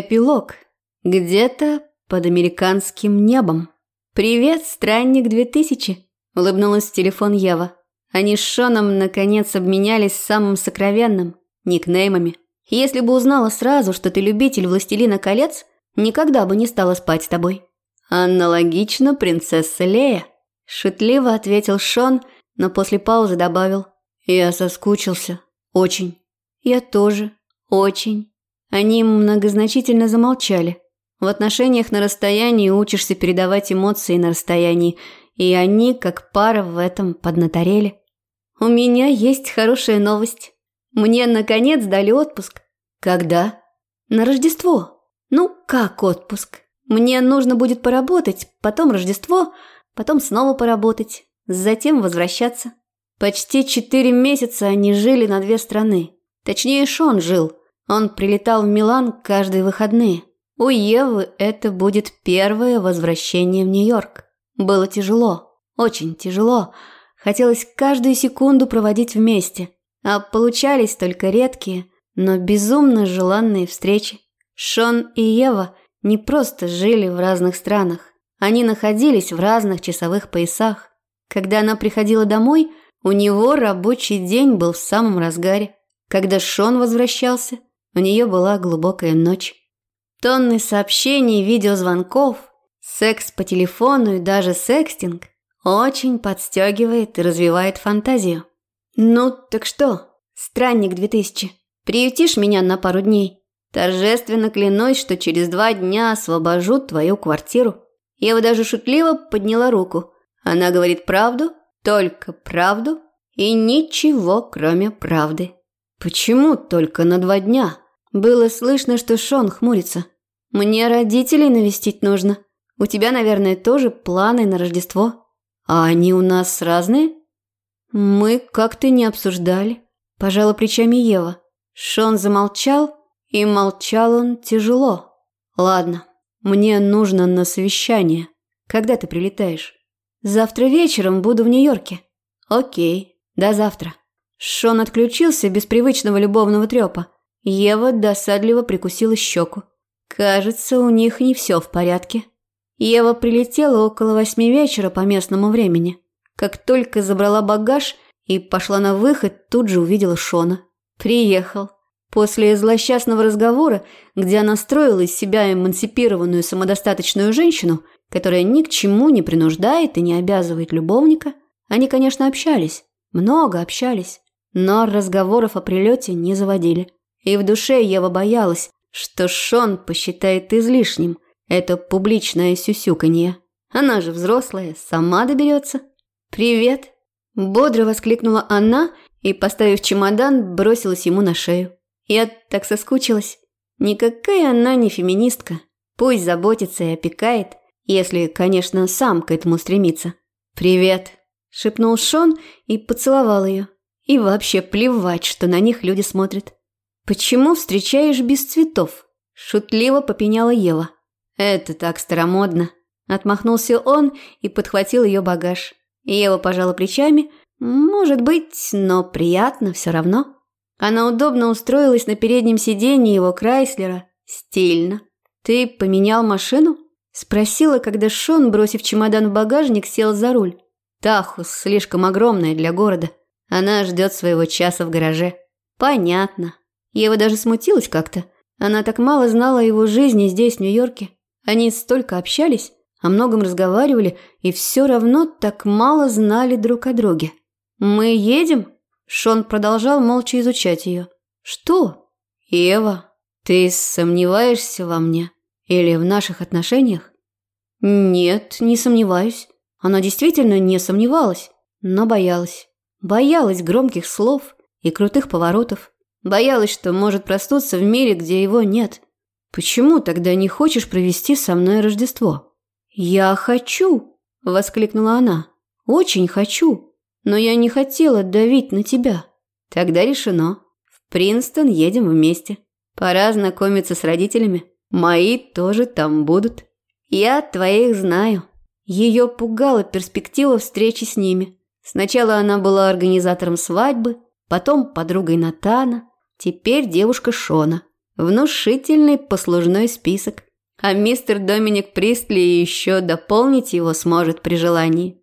Эпилог. Где-то под американским небом. «Привет, странник 2000», – улыбнулась в телефон Ева. Они с Шоном наконец обменялись самым сокровенным – никнеймами. Если бы узнала сразу, что ты любитель «Властелина колец», никогда бы не стала спать с тобой. Аналогично принцесса Лея. Шутливо ответил Шон, но после паузы добавил. Я соскучился. Очень. Я тоже. Очень. Они многозначительно замолчали. В отношениях на расстоянии учишься передавать эмоции на расстоянии, и они, как пара, в этом поднаторели. «У меня есть хорошая новость. Мне, наконец, дали отпуск». «Когда?» «На Рождество». «Ну, как отпуск? Мне нужно будет поработать, потом Рождество, потом снова поработать, затем возвращаться». Почти четыре месяца они жили на две страны. Точнее, Шон жил – он прилетал в Милан каждые выходные. У Евы это будет первое возвращение в Нью-Йорк. Было тяжело, очень тяжело. Хотелось каждую секунду проводить вместе, а получались только редкие, но безумно желанные встречи. Шон и Ева не просто жили в разных странах, они находились в разных часовых поясах. Когда она приходила домой, у него рабочий день был в самом разгаре. Когда Шон возвращался – у нее была глубокая ночь. Тонны сообщений, видеозвонков, секс по телефону и даже секстинг очень подстегивает и развивает фантазию. «Ну, так что, странник 2000, приютишь меня на пару дней? Торжественно клянусь, что через два дня освобожу твою квартиру». Я даже шутливо подняла руку. Она говорит правду, только правду и ничего, кроме правды. «Почему только на два дня?» Было слышно, что Шон хмурится. «Мне родителей навестить нужно. У тебя, наверное, тоже планы на Рождество. А они у нас разные?» «Мы как-то не обсуждали», – пожала плечами Ева. Шон замолчал, и молчал он тяжело. «Ладно, мне нужно на совещание. Когда ты прилетаешь?» «Завтра вечером буду в Нью-Йорке». «Окей, до завтра». Шон отключился без привычного любовного трёпа. Ева досадливо прикусила щеку. Кажется, у них не все в порядке. Ева прилетела около восьми вечера по местному времени. Как только забрала багаж и пошла на выход, тут же увидела Шона. Приехал. После злосчастного разговора, где она строила из себя эмансипированную самодостаточную женщину, которая ни к чему не принуждает и не обязывает любовника, они, конечно, общались, много общались, но разговоров о прилете не заводили. И в душе Ева боялась, что Шон посчитает излишним это публичное сюсюканье. Она же взрослая, сама доберется. «Привет!» – бодро воскликнула она и, поставив чемодан, бросилась ему на шею. Я так соскучилась. Никакая она не феминистка. Пусть заботится и опекает, если, конечно, сам к этому стремится. «Привет!» – шепнул Шон и поцеловал ее. И вообще плевать, что на них люди смотрят. «Почему встречаешь без цветов?» – шутливо попеняла Ева. «Это так старомодно», – отмахнулся он и подхватил ее багаж. Ева пожала плечами. «Может быть, но приятно все равно». Она удобно устроилась на переднем сиденье его Крайслера. Стильно. «Ты поменял машину?» – спросила, когда Шон, бросив чемодан в багажник, сел за руль. Тахус слишком огромная для города. Она ждет своего часа в гараже. «Понятно», Ева даже смутилась как-то. Она так мало знала о его жизни здесь, в Нью-Йорке. Они столько общались, о многом разговаривали и все равно так мало знали друг о друге. «Мы едем?» Шон продолжал молча изучать ее. «Что?» «Ева, ты сомневаешься во мне? Или в наших отношениях?» «Нет, не сомневаюсь». Она действительно не сомневалась, но боялась. Боялась громких слов и крутых поворотов. Боялась, что может проснуться в мире, где его нет. Почему тогда не хочешь провести со мной Рождество? Я хочу, воскликнула она. Очень хочу. Но я не хотела давить на тебя. Тогда решено. В Принстон едем вместе. Пора знакомиться с родителями. Мои тоже там будут. Я твоих знаю. Ее пугала перспектива встречи с ними. Сначала она была организатором свадьбы, потом подругой Натана, Теперь девушка Шона. Внушительный послужной список. А мистер Доминик Пристли еще дополнить его сможет при желании.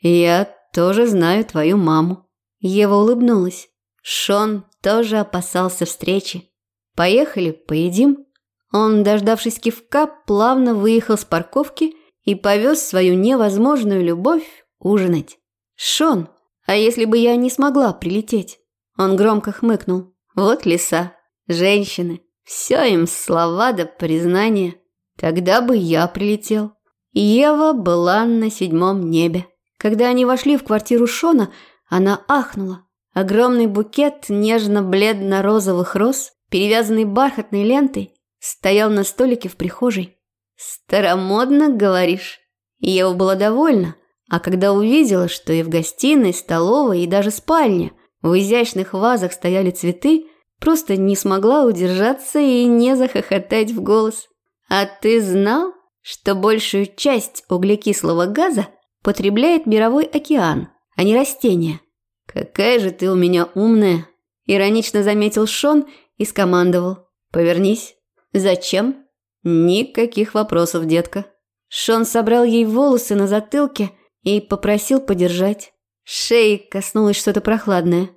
Я тоже знаю твою маму. Ева улыбнулась. Шон тоже опасался встречи. Поехали, поедим. Он, дождавшись кивка, плавно выехал с парковки и повез свою невозможную любовь ужинать. «Шон, а если бы я не смогла прилететь?» Он громко хмыкнул. «Вот леса, женщины, все им слова да признания. Тогда бы я прилетел». Ева была на седьмом небе. Когда они вошли в квартиру Шона, она ахнула. Огромный букет нежно-бледно-розовых роз, перевязанный бархатной лентой, стоял на столике в прихожей. «Старомодно, говоришь?» Ева была довольна, а когда увидела, что и в гостиной, столовой, и даже спальне в изящных вазах стояли цветы, просто не смогла удержаться и не захохотать в голос. «А ты знал, что большую часть углекислого газа потребляет мировой океан, а не растения?» «Какая же ты у меня умная!» – иронично заметил Шон и скомандовал. «Повернись». «Зачем?» «Никаких вопросов, детка». Шон собрал ей волосы на затылке и попросил подержать. Шеи коснулось что-то прохладное.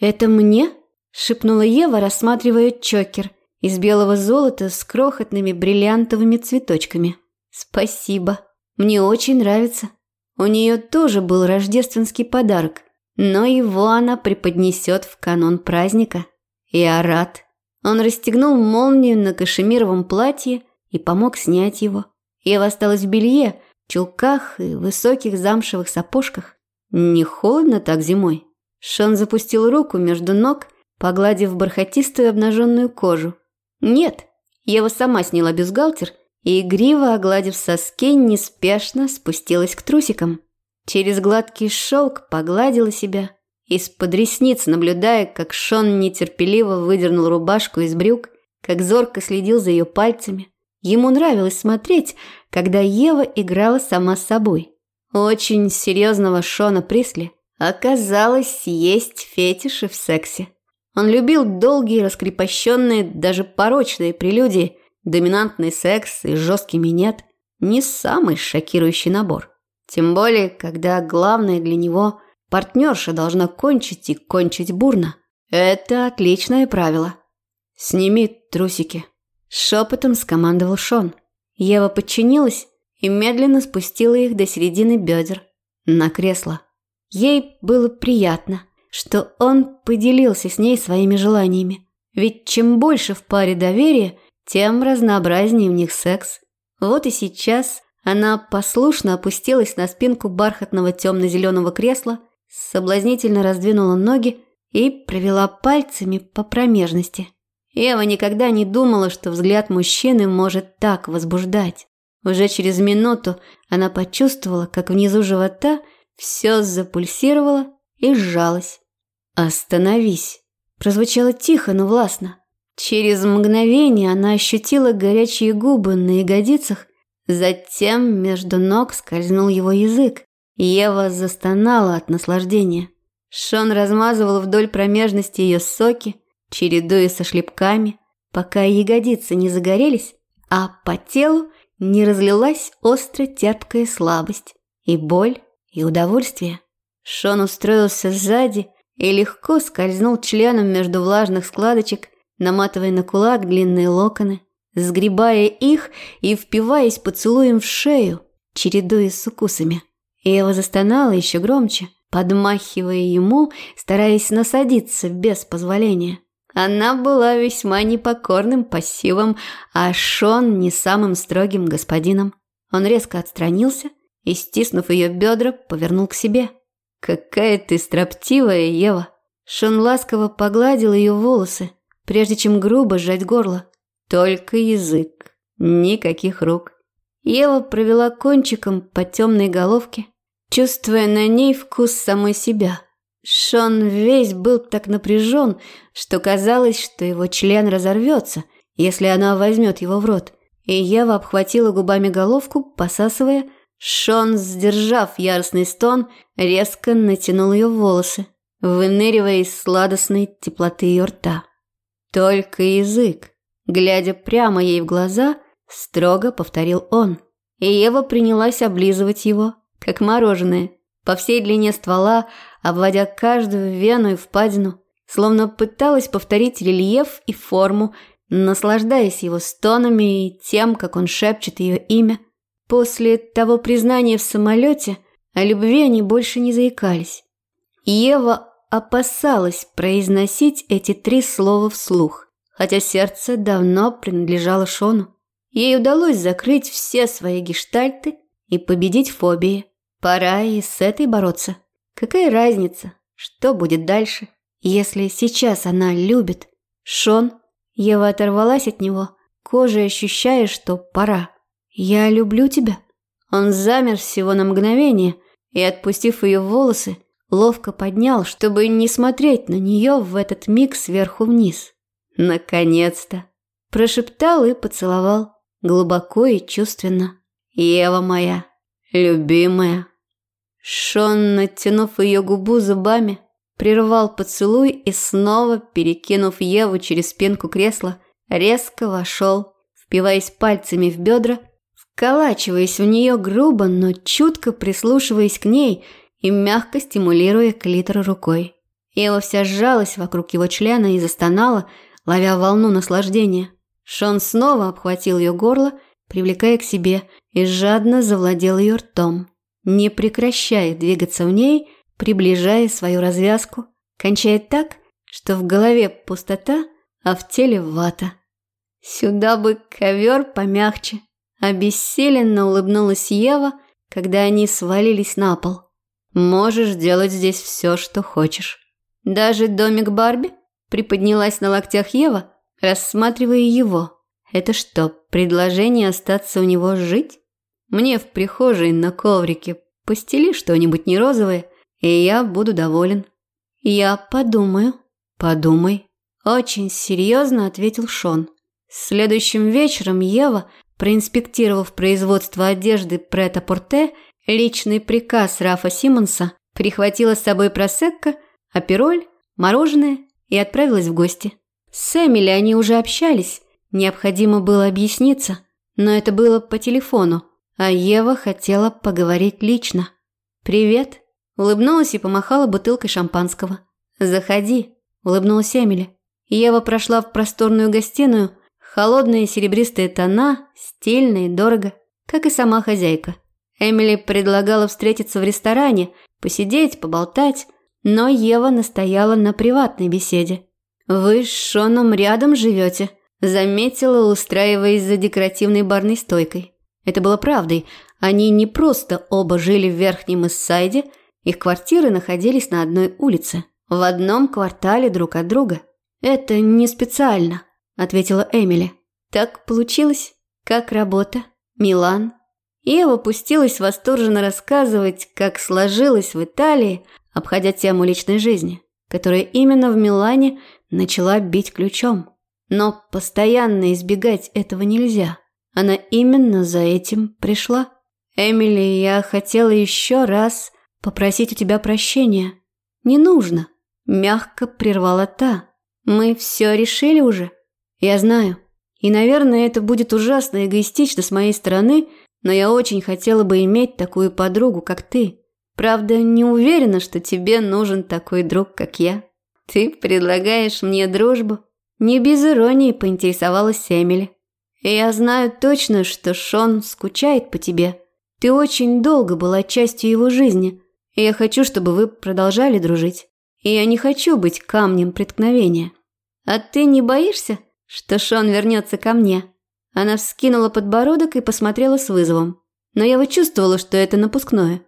«Это мне?» – шепнула Ева, рассматривая чокер из белого золота с крохотными бриллиантовыми цветочками. «Спасибо. Мне очень нравится. У нее тоже был рождественский подарок, но его она преподнесет в канун праздника. Я рад». Он расстегнул молнию на кашемировом платье и помог снять его. Ева осталась в белье, чулках и высоких замшевых сапожках. Не холодно так зимой? Шон запустил руку между ног, погладив бархатистую обнаженную кожу. Нет, Ева сама сняла бюстгальтер и, игриво огладив соски, неспешно спустилась к трусикам. Через гладкий шелк погладила себя, из-под ресниц наблюдая, как Шон нетерпеливо выдернул рубашку из брюк, как зорко следил за ее пальцами. Ему нравилось смотреть, когда Ева играла сама с собой. Очень серьезного Шона Присли оказалось есть фетиши в сексе. Он любил долгие, раскрепощенные, даже порочные прелюдии, доминантный секс и жесткий минет – не самый шокирующий набор. Тем более, когда главное для него – партнерша должна кончить и кончить бурно. Это отличное правило. «Сними трусики», – шепотом скомандовал Шон. Ева подчинилась и медленно спустила их до середины бедер на кресло. Ей было приятно, что он поделился с ней своими желаниями. Ведь чем больше в паре доверия, тем разнообразнее у них секс. Вот и сейчас она послушно опустилась на спинку бархатного темно-зеленого кресла, соблазнительно раздвинула ноги и провела пальцами по промежности. Ева никогда не думала, что взгляд мужчины может так возбуждать. Уже через минуту она почувствовала, как внизу живота все запульсировало и сжалось. «Остановись!» Прозвучало тихо, но властно. Через мгновение она ощутила горячие губы на ягодицах, затем между ног скользнул его язык. Ева застонала от наслаждения. Шон размазывал вдоль промежности ее соки, чередуя со шлепками, пока ягодицы не загорелись, а по телу не разлилась остро-терпкая слабость, и боль, и удовольствие. Шон устроился сзади и легко скользнул членом между влажных складочек, наматывая на кулак длинные локоны, сгребая их и впиваясь поцелуем в шею, чередуясь с укусами. Ева застонала еще громче, подмахивая ему, стараясь насадиться без позволения. Она была весьма непокорным пассивом, а Шон не самым строгим господином. Он резко отстранился и, стиснув ее бедра, повернул к себе. «Какая ты строптивая, Ева!» Шон ласково погладил ее волосы, прежде чем грубо сжать горло. Только язык, никаких рук. Ева провела кончиком по темной головке, чувствуя на ней вкус самой себя – Шон весь был так напряжен, что казалось, что его член разорвется, если она возьмет его в рот. И Ева обхватила губами головку, посасывая. Шон, сдержав яростный стон, резко натянул ее волосы, выныривая из сладостной теплоты ее рта. Только язык. Глядя прямо ей в глаза, строго повторил он. И Ева принялась облизывать его, как мороженое, по всей длине ствола, обводя каждую вену и впадину, словно пыталась повторить рельеф и форму, наслаждаясь его стонами и тем, как он шепчет ее имя. После того признания в самолете о любви они больше не заикались. Ева опасалась произносить эти три слова вслух, хотя сердце давно принадлежало Шону. Ей удалось закрыть все свои гештальты и победить фобии. Пора и с этой бороться. Какая разница, что будет дальше, если сейчас она любит? Шон, Ева оторвалась от него, кожей ощущая, что пора. «Я люблю тебя». Он замер всего на мгновение и, отпустив ее волосы, ловко поднял, чтобы не смотреть на нее в этот миг сверху вниз. «Наконец-то!» Прошептал и поцеловал, глубоко и чувственно. «Ева моя, любимая!» Шон, натянув ее губу зубами, прервал поцелуй и снова, перекинув Еву через спинку кресла, резко вошел, впиваясь пальцами в бедра вколачиваясь в нее грубо, но чутко прислушиваясь к ней и мягко стимулируя клитор рукой. Ева вся сжалась вокруг его члена и застонала, ловя волну наслаждения. Шон снова обхватил ее горло, привлекая к себе, и жадно завладел ее ртом, не прекращая двигаться в ней, приближая свою развязку, кончая так, что в голове пустота, а в теле вата. Сюда бы ковер помягче, Обессиленно улыбнулась Ева, когда они свалились на пол. «Можешь делать здесь все, что хочешь». «Даже домик Барби?» Приподнялась на локтях Ева, рассматривая его. «Это что, предложение остаться у него жить?» «Мне в прихожей на коврике постели что-нибудь не розовое, и я буду доволен». «Я подумаю». «Подумай». Очень серьезно ответил Шон. Следующим вечером Ева Проинспектировав производство одежды Прета-Порте, личный приказ Рафа Симмонса прихватила с собой просекко, апероль, мороженое и отправилась в гости. С Эмили они уже общались, необходимо было объясниться, но это было по телефону, а Ева хотела поговорить лично. «Привет», – улыбнулась и помахала бутылкой шампанского. «Заходи», – улыбнулась Эмили. Ева прошла в просторную гостиную, Холодные серебристые тона, стильно и дорого, как и сама хозяйка. Эмили предлагала встретиться в ресторане, посидеть, поболтать, но Ева настояла на приватной беседе. «Вы с Шоном рядом живете», – заметила, устраиваясь за декоративной барной стойкой. Это было правдой. Они не просто оба жили в Верхнем Иссайде, их квартиры находились на одной улице, в одном квартале друг от друга. Это не специально ответила Эмили. Так получилось. Как работа? Милан? Ева пустилась восторженно рассказывать, как сложилось в Италии, обходя тему личной жизни, которая именно в Милане начала бить ключом. Но постоянно избегать этого нельзя. Она именно за этим пришла. Эмили, я хотела еще раз попросить у тебя прощения. Не нужно. Мягко прервала та. Мы все решили уже. Я знаю. И, наверное, это будет ужасно эгоистично с моей стороны, но я очень хотела бы иметь такую подругу, как ты. Правда, не уверена, что тебе нужен такой друг, как я. Ты предлагаешь мне дружбу? Не без иронии поинтересовалась Эмили. И я знаю точно, что Шон скучает по тебе. Ты очень долго была частью его жизни, и я хочу, чтобы вы продолжали дружить. И я не хочу быть камнем преткновения. А ты не боишься, что Шон вернется ко мне. Она вскинула подбородок и посмотрела с вызовом. Но я чувствовала, что это напускное.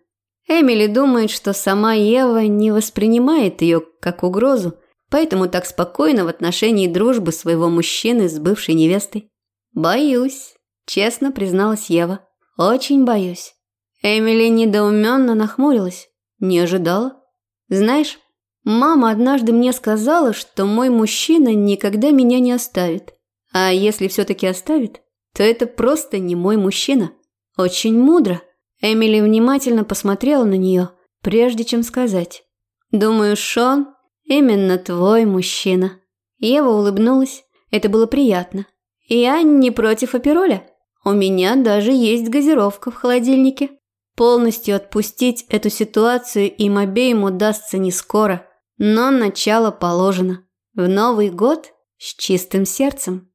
Эмили думает, что сама Ева не воспринимает ее как угрозу, поэтому так спокойно в отношении дружбы своего мужчины с бывшей невестой. «Боюсь», – честно призналась Ева. «Очень боюсь». Эмили недоуменно нахмурилась. Не ожидала. «Знаешь, Мама однажды мне сказала, что мой мужчина никогда меня не оставит. А если все-таки оставит, то это просто не мой мужчина. Очень мудро. Эмили внимательно посмотрела на нее, прежде чем сказать. «Думаю, Шон именно твой мужчина». Ева улыбнулась. Это было приятно. Я не против опероля. У меня даже есть газировка в холодильнике. Полностью отпустить эту ситуацию им обеим удастся не скоро, но начало положено. В Новый год с чистым сердцем.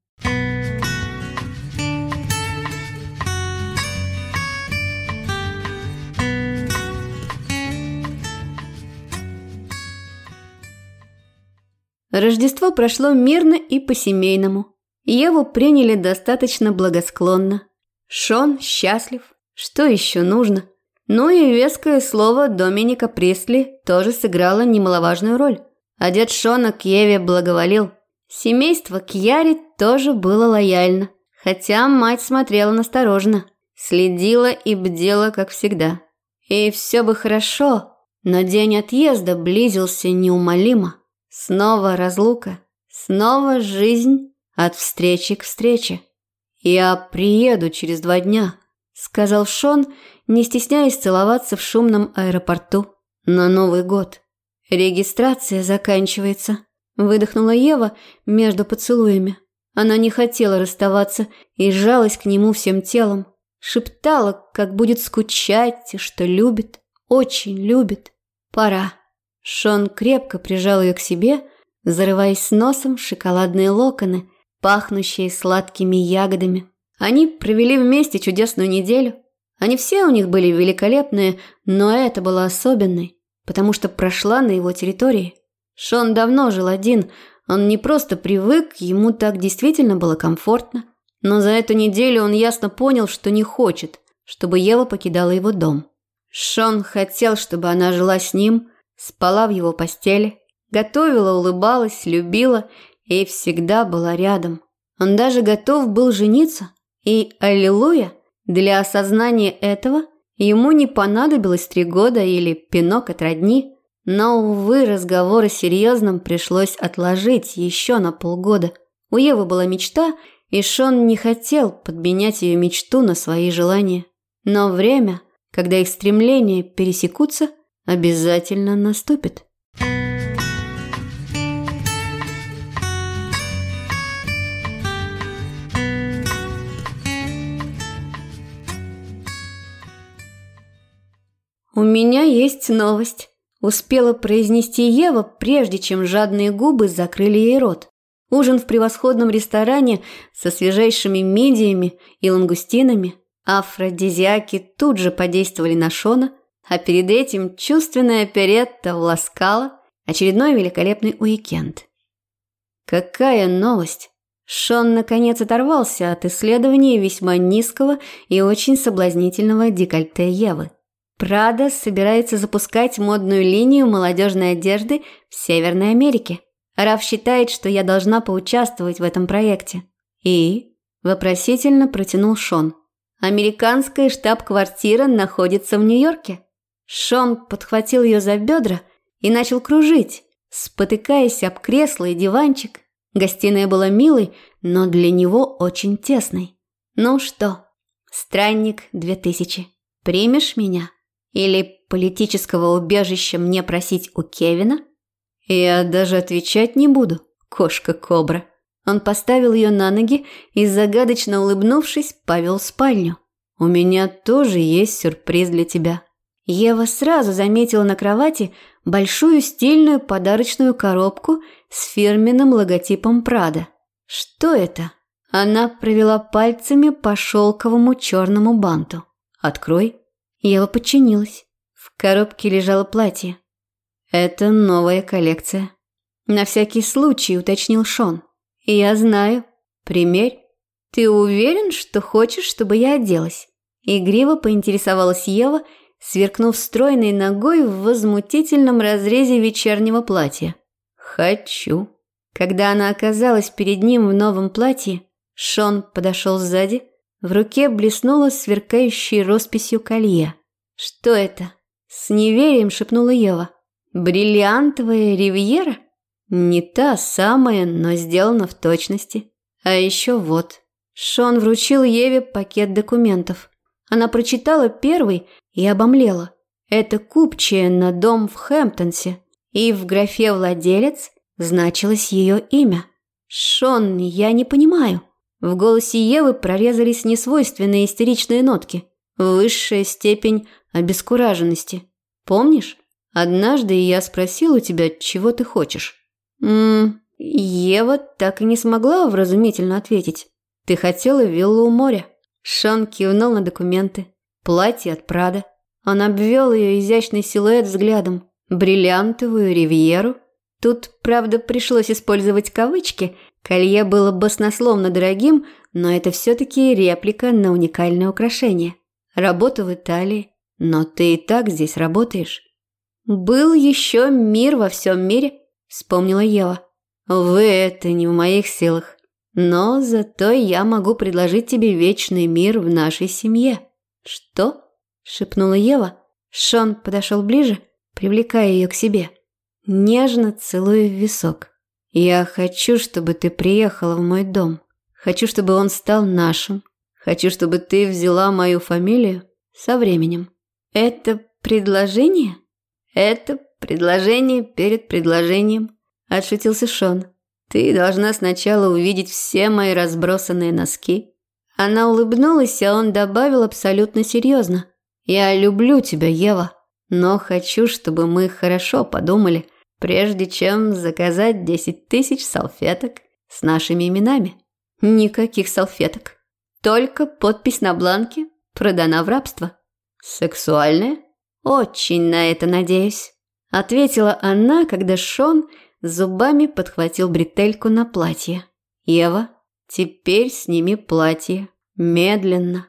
Рождество прошло мирно и по-семейному. Еву приняли достаточно благосклонно. Шон счастлив. Что еще нужно? Ну и веское слово Доминика Пресли тоже сыграло немаловажную роль. А дед Шона к Еве благоволил. Семейство Кьяри тоже было лояльно, хотя мать смотрела настороженно, следила и бдела, как всегда. И все бы хорошо, но день отъезда близился неумолимо. Снова разлука, снова жизнь от встречи к встрече. «Я приеду через два дня», – сказал Шон, не стесняясь целоваться в шумном аэропорту. «На Новый год. Регистрация заканчивается», – выдохнула Ева между поцелуями. Она не хотела расставаться и сжалась к нему всем телом. Шептала, как будет скучать, что любит, очень любит. «Пора». Шон крепко прижал ее к себе, зарываясь носом в шоколадные локоны, пахнущие сладкими ягодами. Они провели вместе чудесную неделю. Они все у них были великолепные, но это было особенной, потому что прошла на его территории. Шон давно жил один, он не просто привык, ему так действительно было комфортно. Но за эту неделю он ясно понял, что не хочет, чтобы Ева покидала его дом. Шон хотел, чтобы она жила с ним – Спала в его постели, готовила, улыбалась, любила и всегда была рядом. Он даже готов был жениться. И, аллилуйя, для осознания этого ему не понадобилось три года или пинок от родни. Но, увы, разговор о серьезном пришлось отложить еще на полгода. У Евы была мечта, и Шон не хотел подменять ее мечту на свои желания. Но время, когда их стремления пересекутся – обязательно наступит. «У меня есть новость», – успела произнести Ева, прежде чем жадные губы закрыли ей рот. Ужин в превосходном ресторане со свежайшими мидиями и лангустинами. Афродизиаки тут же подействовали на Шона – а перед этим чувственная оперетта власкала очередной великолепный уикенд. Какая новость! Шон наконец оторвался от исследования весьма низкого и очень соблазнительного декольте Евы. Прада собирается запускать модную линию молодежной одежды в Северной Америке. Раф считает, что я должна поучаствовать в этом проекте. И вопросительно протянул Шон. Американская штаб-квартира находится в Нью-Йорке. Шон подхватил ее за бедра и начал кружить, спотыкаясь об кресло и диванчик. Гостиная была милой, но для него очень тесной. «Ну что, странник 2000, примешь меня? Или политического убежища мне просить у Кевина?» «Я даже отвечать не буду, кошка-кобра». Он поставил ее на ноги и, загадочно улыбнувшись, повел в спальню. «У меня тоже есть сюрприз для тебя». Ева сразу заметила на кровати большую стильную подарочную коробку с фирменным логотипом Прада. Что это? Она провела пальцами по шелковому черному банту. «Открой». Ева подчинилась. В коробке лежало платье. «Это новая коллекция». На всякий случай уточнил Шон. «Я знаю. Примерь. Ты уверен, что хочешь, чтобы я оделась?» Игриво поинтересовалась Ева – сверкнув стройной ногой в возмутительном разрезе вечернего платья. «Хочу». Когда она оказалась перед ним в новом платье, Шон подошел сзади, в руке блеснула сверкающей росписью колье. «Что это?» – с неверием шепнула Ева. «Бриллиантовая ривьера?» «Не та самая, но сделана в точности. А еще вот». Шон вручил Еве пакет документов. Она прочитала первый и обомлела. Это купчая на дом в Хэмптонсе, и в графе «владелец» значилось ее имя. «Шон, я не понимаю». В голосе Евы прорезались несвойственные истеричные нотки. Высшая степень обескураженности. «Помнишь, однажды я спросил у тебя, чего ты хочешь?» «Ммм, Ева так и не смогла вразумительно ответить. Ты хотела виллу у моря?» Шон кивнул на документы. Платье от Прада. Он обвел ее изящный силуэт взглядом. Бриллиантовую ривьеру. Тут, правда, пришлось использовать кавычки. Колье было баснословно дорогим, но это все-таки реплика на уникальное украшение. Работа в Италии. Но ты и так здесь работаешь. «Был еще мир во всем мире», — вспомнила Ева. «Вы это не в моих силах. Но зато я могу предложить тебе вечный мир в нашей семье». «Что?» – шепнула Ева. Шон подошел ближе, привлекая ее к себе. Нежно целуя в висок. «Я хочу, чтобы ты приехала в мой дом. Хочу, чтобы он стал нашим. Хочу, чтобы ты взяла мою фамилию со временем». «Это предложение?» «Это предложение перед предложением», – отшутился Шон. «Ты должна сначала увидеть все мои разбросанные носки, она улыбнулась, а он добавил абсолютно серьезно. «Я люблю тебя, Ева, но хочу, чтобы мы хорошо подумали, прежде чем заказать десять тысяч салфеток с нашими именами». «Никаких салфеток. Только подпись на бланке продана в рабство». «Сексуальная?» «Очень на это надеюсь», – ответила она, когда Шон зубами подхватил бретельку на платье. «Ева, Теперь сними платье. Медленно.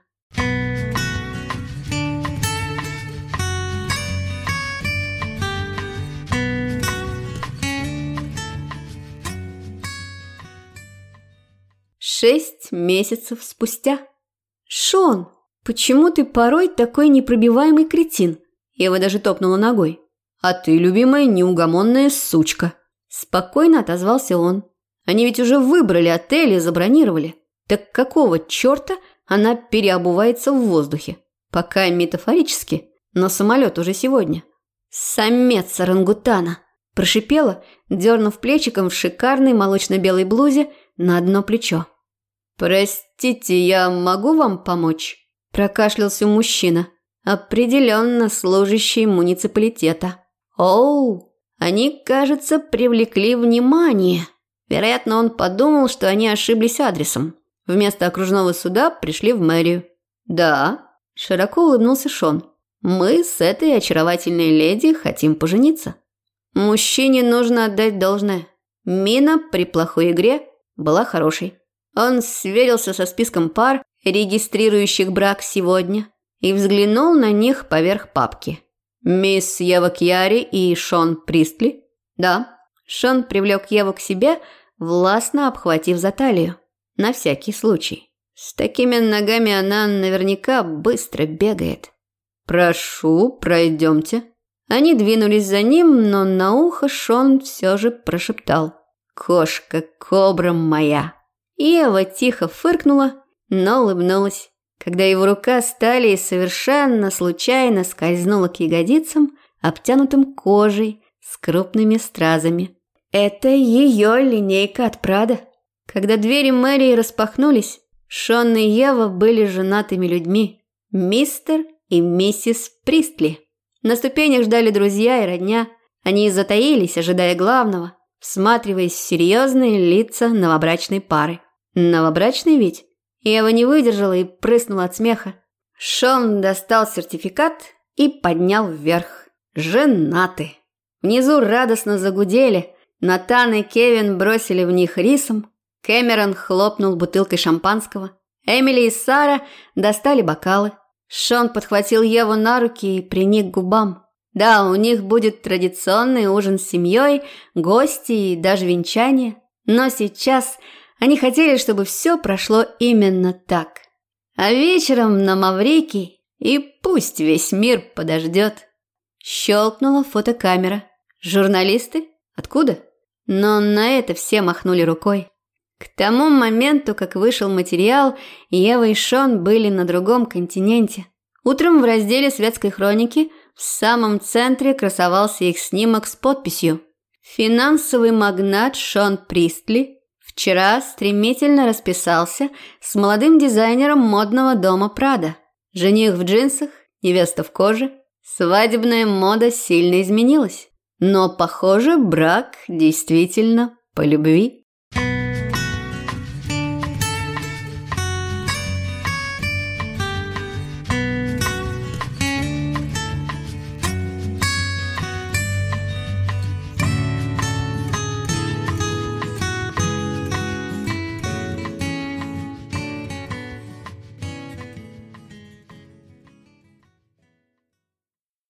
Шесть месяцев спустя. «Шон, почему ты порой такой непробиваемый кретин?» Ева даже топнула ногой. «А ты, любимая, неугомонная сучка!» Спокойно отозвался он. Они ведь уже выбрали отель и забронировали. Так какого черта она переобувается в воздухе? Пока метафорически, но самолет уже сегодня. «Самец орангутана!» – прошипела, дернув плечиком в шикарной молочно-белой блузе на одно плечо. «Простите, я могу вам помочь?» – прокашлялся мужчина, определенно служащий муниципалитета. «Оу, они, кажется, привлекли внимание!» Вероятно, он подумал, что они ошиблись адресом. Вместо окружного суда пришли в мэрию. «Да», – широко улыбнулся Шон. «Мы с этой очаровательной леди хотим пожениться». Мужчине нужно отдать должное. Мина при плохой игре была хорошей. Он сверился со списком пар, регистрирующих брак сегодня, и взглянул на них поверх папки. «Мисс Ева Кьяри и Шон Пристли?» «Да». Шон привлек Еву к себе, властно обхватив за талию. На всякий случай. С такими ногами она наверняка быстро бегает. «Прошу, пройдемте». Они двинулись за ним, но на ухо Шон все же прошептал. «Кошка, кобра моя». Ева тихо фыркнула, но улыбнулась. Когда его рука стали совершенно случайно скользнула к ягодицам, обтянутым кожей, с крупными стразами. Это ее линейка от Прада. Когда двери мэрии распахнулись, Шон и Ева были женатыми людьми. Мистер и миссис Пристли. На ступенях ждали друзья и родня. Они затаились, ожидая главного, всматриваясь в серьезные лица новобрачной пары. Новобрачный ведь? Ева не выдержала и прыснула от смеха. Шон достал сертификат и поднял вверх. Женаты. Внизу радостно загудели – Натан и Кевин бросили в них рисом, Кэмерон хлопнул бутылкой шампанского, Эмили и Сара достали бокалы. Шон подхватил Еву на руки и приник к губам. Да, у них будет традиционный ужин с семьей, гости и даже венчание. Но сейчас они хотели, чтобы все прошло именно так. А вечером на Маврикий и пусть весь мир подождет. Щелкнула фотокамера. Журналисты? Откуда? Но на это все махнули рукой. К тому моменту, как вышел материал, Ева и Шон были на другом континенте. Утром в разделе светской хроники в самом центре красовался их снимок с подписью «Финансовый магнат Шон Пристли Вчера стремительно расписался с молодым дизайнером модного дома Прада. Жених в джинсах, невеста в коже. Свадебная мода сильно изменилась. Но, похоже, брак действительно по любви.